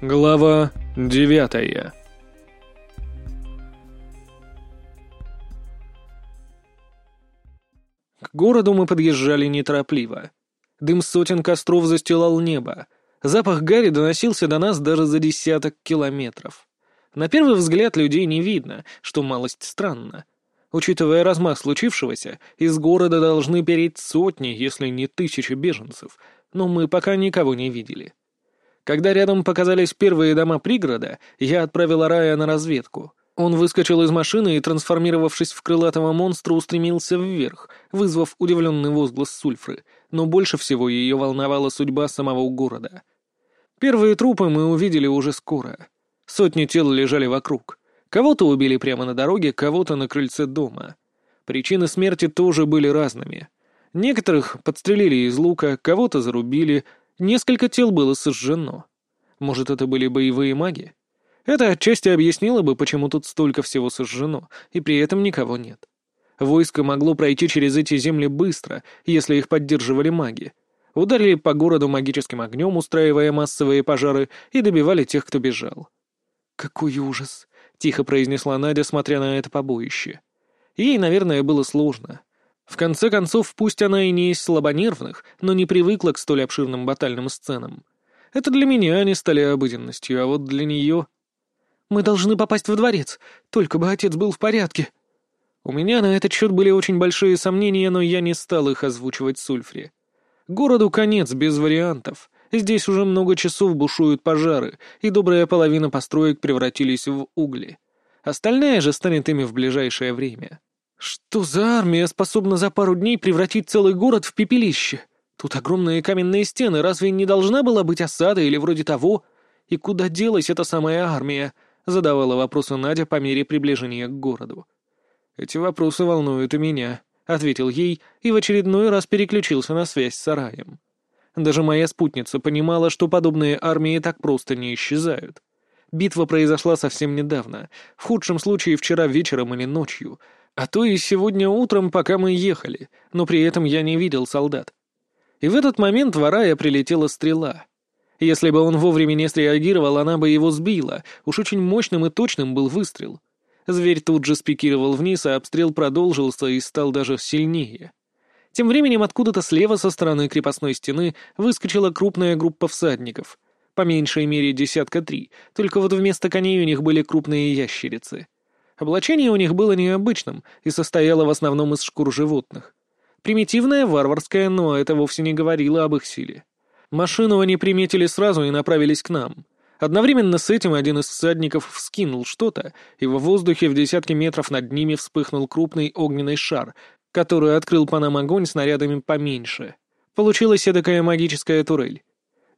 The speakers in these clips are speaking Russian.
Глава девятая К городу мы подъезжали неторопливо. Дым сотен костров застилал небо. Запах гари доносился до нас даже за десяток километров. На первый взгляд людей не видно, что малость странно. Учитывая размах случившегося, из города должны переть сотни, если не тысячи беженцев, но мы пока никого не видели. Когда рядом показались первые дома пригорода, я отправил Рая на разведку. Он выскочил из машины и, трансформировавшись в крылатого монстра, устремился вверх, вызвав удивленный возглас Сульфры, но больше всего ее волновала судьба самого города. Первые трупы мы увидели уже скоро. Сотни тел лежали вокруг. Кого-то убили прямо на дороге, кого-то на крыльце дома. Причины смерти тоже были разными. Некоторых подстрелили из лука, кого-то зарубили, Несколько тел было сожжено. Может, это были боевые маги? Это отчасти объяснило бы, почему тут столько всего сожжено, и при этом никого нет. Войско могло пройти через эти земли быстро, если их поддерживали маги. Ударили по городу магическим огнем, устраивая массовые пожары, и добивали тех, кто бежал. «Какой ужас!» — тихо произнесла Надя, смотря на это побоище. Ей, наверное, было сложно. В конце концов, пусть она и не из слабонервных, но не привыкла к столь обширным батальным сценам. Это для меня они стали обыденностью, а вот для нее... «Мы должны попасть во дворец, только бы отец был в порядке». У меня на этот счет были очень большие сомнения, но я не стал их озвучивать Сульфре. Городу конец, без вариантов. Здесь уже много часов бушуют пожары, и добрая половина построек превратились в угли. Остальная же станет ими в ближайшее время. Что за армия способна за пару дней превратить целый город в пепелище? Тут огромные каменные стены, разве не должна была быть осада или вроде того? И куда делась эта самая армия? Задавала вопросы Надя по мере приближения к городу. Эти вопросы волнуют и меня, ответил ей и в очередной раз переключился на связь с сараем. Даже моя спутница понимала, что подобные армии так просто не исчезают. Битва произошла совсем недавно, в худшем случае вчера вечером или ночью, а то и сегодня утром, пока мы ехали, но при этом я не видел солдат. И в этот момент в Арая прилетела стрела. Если бы он вовремя не среагировал, она бы его сбила, уж очень мощным и точным был выстрел. Зверь тут же спикировал вниз, а обстрел продолжился и стал даже сильнее. Тем временем откуда-то слева со стороны крепостной стены выскочила крупная группа всадников. По меньшей мере десятка три, только вот вместо коней у них были крупные ящерицы. Облачение у них было необычным и состояло в основном из шкур животных. Примитивное, варварское, но это вовсе не говорило об их силе. Машину они приметили сразу и направились к нам. Одновременно с этим один из всадников вскинул что-то, и в воздухе в десятки метров над ними вспыхнул крупный огненный шар, который открыл по нам огонь снарядами поменьше. Получилась эдакая магическая турель.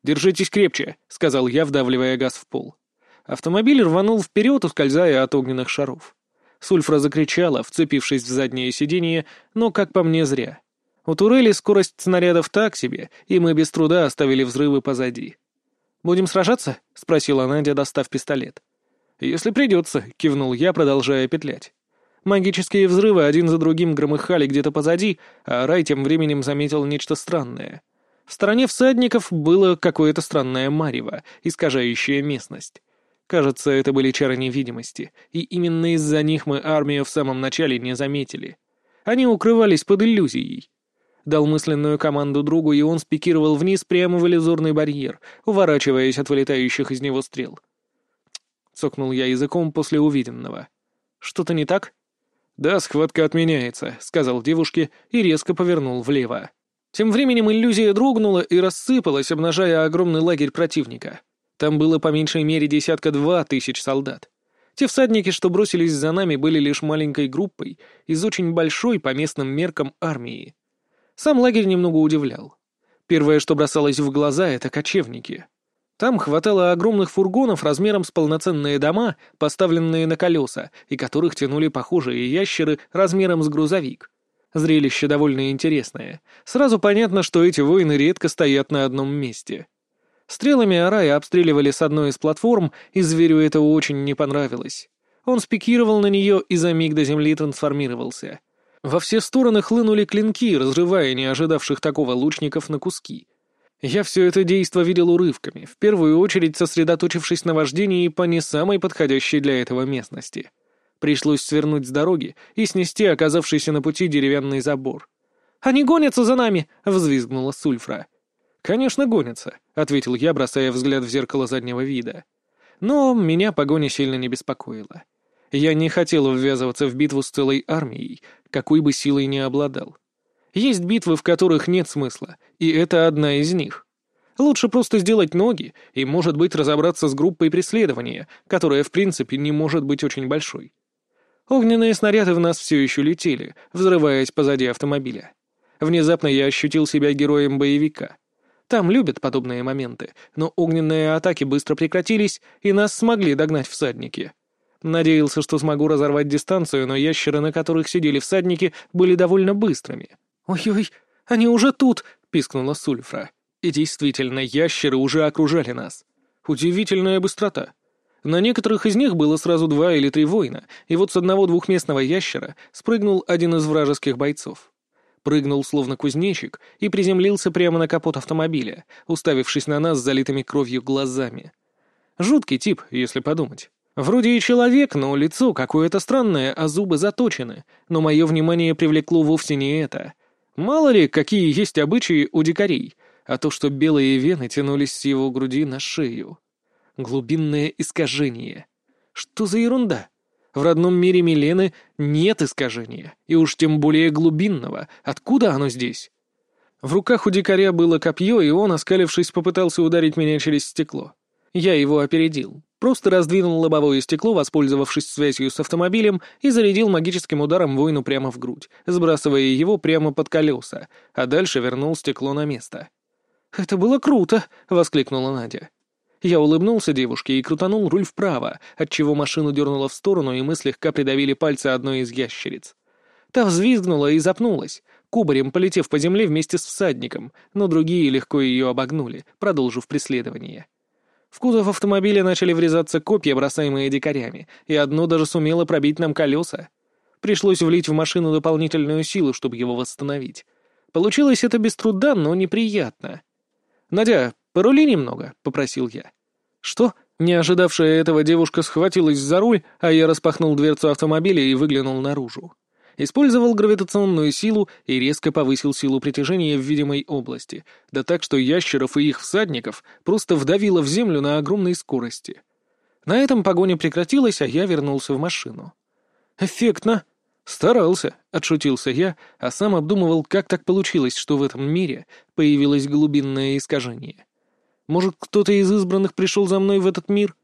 «Держитесь крепче», — сказал я, вдавливая газ в пол. Автомобиль рванул вперед, ускользая от огненных шаров. Сульфра закричала, вцепившись в заднее сиденье, но, как по мне, зря. У турели скорость снарядов так себе, и мы без труда оставили взрывы позади. «Будем сражаться?» — спросила Надя, достав пистолет. «Если придется», — кивнул я, продолжая петлять. Магические взрывы один за другим громыхали где-то позади, а Рай тем временем заметил нечто странное. В стороне всадников было какое-то странное марево, искажающее местность. Кажется, это были чары невидимости, и именно из-за них мы армию в самом начале не заметили. Они укрывались под иллюзией. Дал мысленную команду другу, и он спикировал вниз прямо в иллюзорный барьер, уворачиваясь от вылетающих из него стрел. Цокнул я языком после увиденного. «Что-то не так?» «Да, схватка отменяется», — сказал девушке и резко повернул влево. Тем временем иллюзия дрогнула и рассыпалась, обнажая огромный лагерь противника. Там было по меньшей мере десятка-два тысяч солдат. Те всадники, что бросились за нами, были лишь маленькой группой из очень большой по местным меркам армии. Сам лагерь немного удивлял. Первое, что бросалось в глаза, это кочевники. Там хватало огромных фургонов размером с полноценные дома, поставленные на колеса, и которых тянули похожие ящеры размером с грузовик. Зрелище довольно интересное. Сразу понятно, что эти воины редко стоят на одном месте. Стрелами Арая обстреливали с одной из платформ, и зверю это очень не понравилось. Он спикировал на нее и за миг до земли трансформировался. Во все стороны хлынули клинки, разрывая не ожидавших такого лучников на куски. Я все это действо видел урывками, в первую очередь сосредоточившись на вождении по не самой подходящей для этого местности. Пришлось свернуть с дороги и снести оказавшийся на пути деревянный забор. «Они гонятся за нами!» — взвизгнула Сульфра. «Конечно, гонятся», — ответил я, бросая взгляд в зеркало заднего вида. Но меня погоня сильно не беспокоила. Я не хотел ввязываться в битву с целой армией, какой бы силой ни обладал. Есть битвы, в которых нет смысла, и это одна из них. Лучше просто сделать ноги и, может быть, разобраться с группой преследования, которая, в принципе, не может быть очень большой. Огненные снаряды в нас все еще летели, взрываясь позади автомобиля. Внезапно я ощутил себя героем боевика. Там любят подобные моменты, но огненные атаки быстро прекратились, и нас смогли догнать всадники. Надеялся, что смогу разорвать дистанцию, но ящеры, на которых сидели всадники, были довольно быстрыми. «Ой-ой, они уже тут!» — пискнула Сульфра. И действительно, ящеры уже окружали нас. Удивительная быстрота. На некоторых из них было сразу два или три воина, и вот с одного двухместного ящера спрыгнул один из вражеских бойцов. Прыгнул словно кузнечик и приземлился прямо на капот автомобиля, уставившись на нас залитыми кровью глазами. Жуткий тип, если подумать. Вроде и человек, но лицо какое-то странное, а зубы заточены. Но мое внимание привлекло вовсе не это. Мало ли, какие есть обычаи у дикарей, а то, что белые вены тянулись с его груди на шею. Глубинное искажение. Что за ерунда? В родном мире Милены нет искажения, и уж тем более глубинного. Откуда оно здесь? В руках у дикаря было копье, и он, оскалившись, попытался ударить меня через стекло. Я его опередил. Просто раздвинул лобовое стекло, воспользовавшись связью с автомобилем, и зарядил магическим ударом воину прямо в грудь, сбрасывая его прямо под колеса, а дальше вернул стекло на место. «Это было круто!» — воскликнула Надя. Я улыбнулся девушке и крутанул руль вправо, отчего машину дернуло в сторону, и мы слегка придавили пальцы одной из ящериц. Та взвизгнула и запнулась, кубарем полетев по земле вместе с всадником, но другие легко ее обогнули, продолжив преследование. В кузов автомобиля начали врезаться копья, бросаемые дикарями, и одно даже сумело пробить нам колеса. Пришлось влить в машину дополнительную силу, чтобы его восстановить. Получилось это без труда, но неприятно. «Надя, порули немного», — попросил я. «Что?» Не ожидавшая этого девушка схватилась за руль, а я распахнул дверцу автомобиля и выглянул наружу использовал гравитационную силу и резко повысил силу притяжения в видимой области, да так, что ящеров и их всадников просто вдавило в землю на огромной скорости. На этом погоня прекратилась, а я вернулся в машину. «Эффектно!» «Старался», — отшутился я, а сам обдумывал, как так получилось, что в этом мире появилось глубинное искажение. «Может, кто-то из избранных пришел за мной в этот мир?»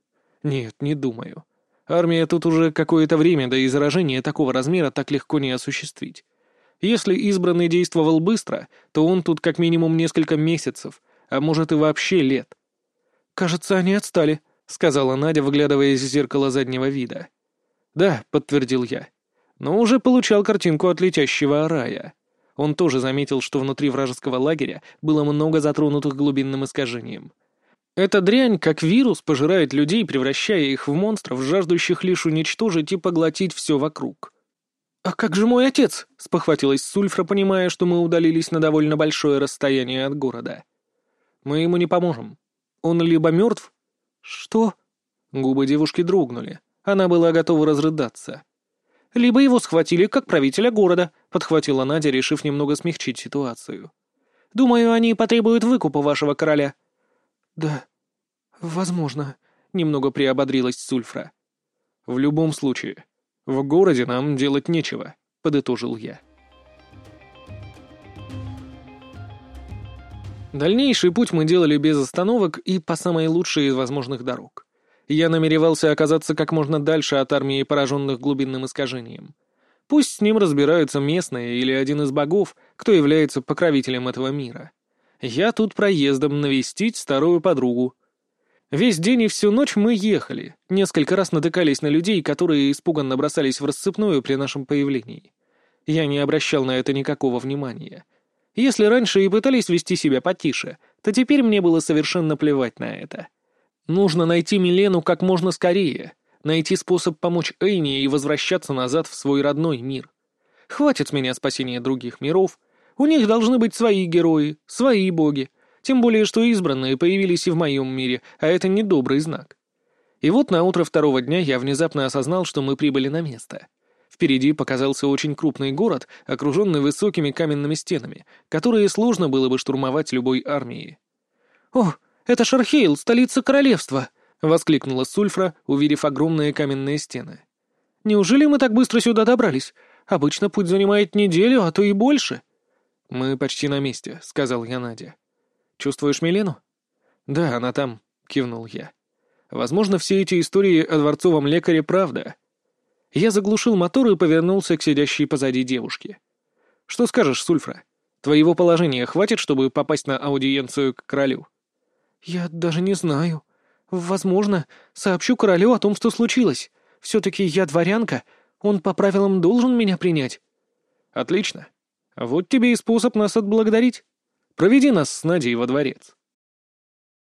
«Нет, не думаю. Армия тут уже какое-то время, да и заражение такого размера так легко не осуществить. Если избранный действовал быстро, то он тут как минимум несколько месяцев, а может и вообще лет. «Кажется, они отстали», — сказала Надя, выглядывая из зеркала заднего вида. «Да», — подтвердил я. Но уже получал картинку от летящего рая. Он тоже заметил, что внутри вражеского лагеря было много затронутых глубинным искажением — эта дрянь, как вирус, пожирает людей, превращая их в монстров, жаждущих лишь уничтожить и поглотить все вокруг. «А как же мой отец?» — спохватилась Сульфра, понимая, что мы удалились на довольно большое расстояние от города. «Мы ему не поможем. Он либо мертв...» «Что?» Губы девушки дрогнули. Она была готова разрыдаться. «Либо его схватили как правителя города», — подхватила Надя, решив немного смягчить ситуацию. «Думаю, они потребуют выкупа вашего короля». «Да, возможно», — немного приободрилась Сульфра. «В любом случае, в городе нам делать нечего», — подытожил я. Дальнейший путь мы делали без остановок и по самой лучшей из возможных дорог. Я намеревался оказаться как можно дальше от армии пораженных глубинным искажением. Пусть с ним разбираются местные или один из богов, кто является покровителем этого мира. Я тут проездом навестить старую подругу. Весь день и всю ночь мы ехали. Несколько раз натыкались на людей, которые испуганно бросались в рассыпную при нашем появлении. Я не обращал на это никакого внимания. Если раньше и пытались вести себя потише, то теперь мне было совершенно плевать на это. Нужно найти Милену как можно скорее, найти способ помочь Эйне и возвращаться назад в свой родной мир. Хватит с меня спасения других миров, у них должны быть свои герои, свои боги. Тем более, что избранные появились и в моем мире, а это недобрый знак. И вот на утро второго дня я внезапно осознал, что мы прибыли на место. Впереди показался очень крупный город, окруженный высокими каменными стенами, которые сложно было бы штурмовать любой армией. «О, это Шархейл, столица королевства!» — воскликнула Сульфра, увидев огромные каменные стены. «Неужели мы так быстро сюда добрались? Обычно путь занимает неделю, а то и больше». «Мы почти на месте», — сказал я Наде. «Чувствуешь Милену?» «Да, она там», — кивнул я. «Возможно, все эти истории о дворцовом лекаре — правда». Я заглушил мотор и повернулся к сидящей позади девушке. «Что скажешь, Сульфра? Твоего положения хватит, чтобы попасть на аудиенцию к королю?» «Я даже не знаю. Возможно, сообщу королю о том, что случилось. Все-таки я дворянка, он по правилам должен меня принять». «Отлично. Вот тебе и способ нас отблагодарить. Проведи нас с Надей во дворец».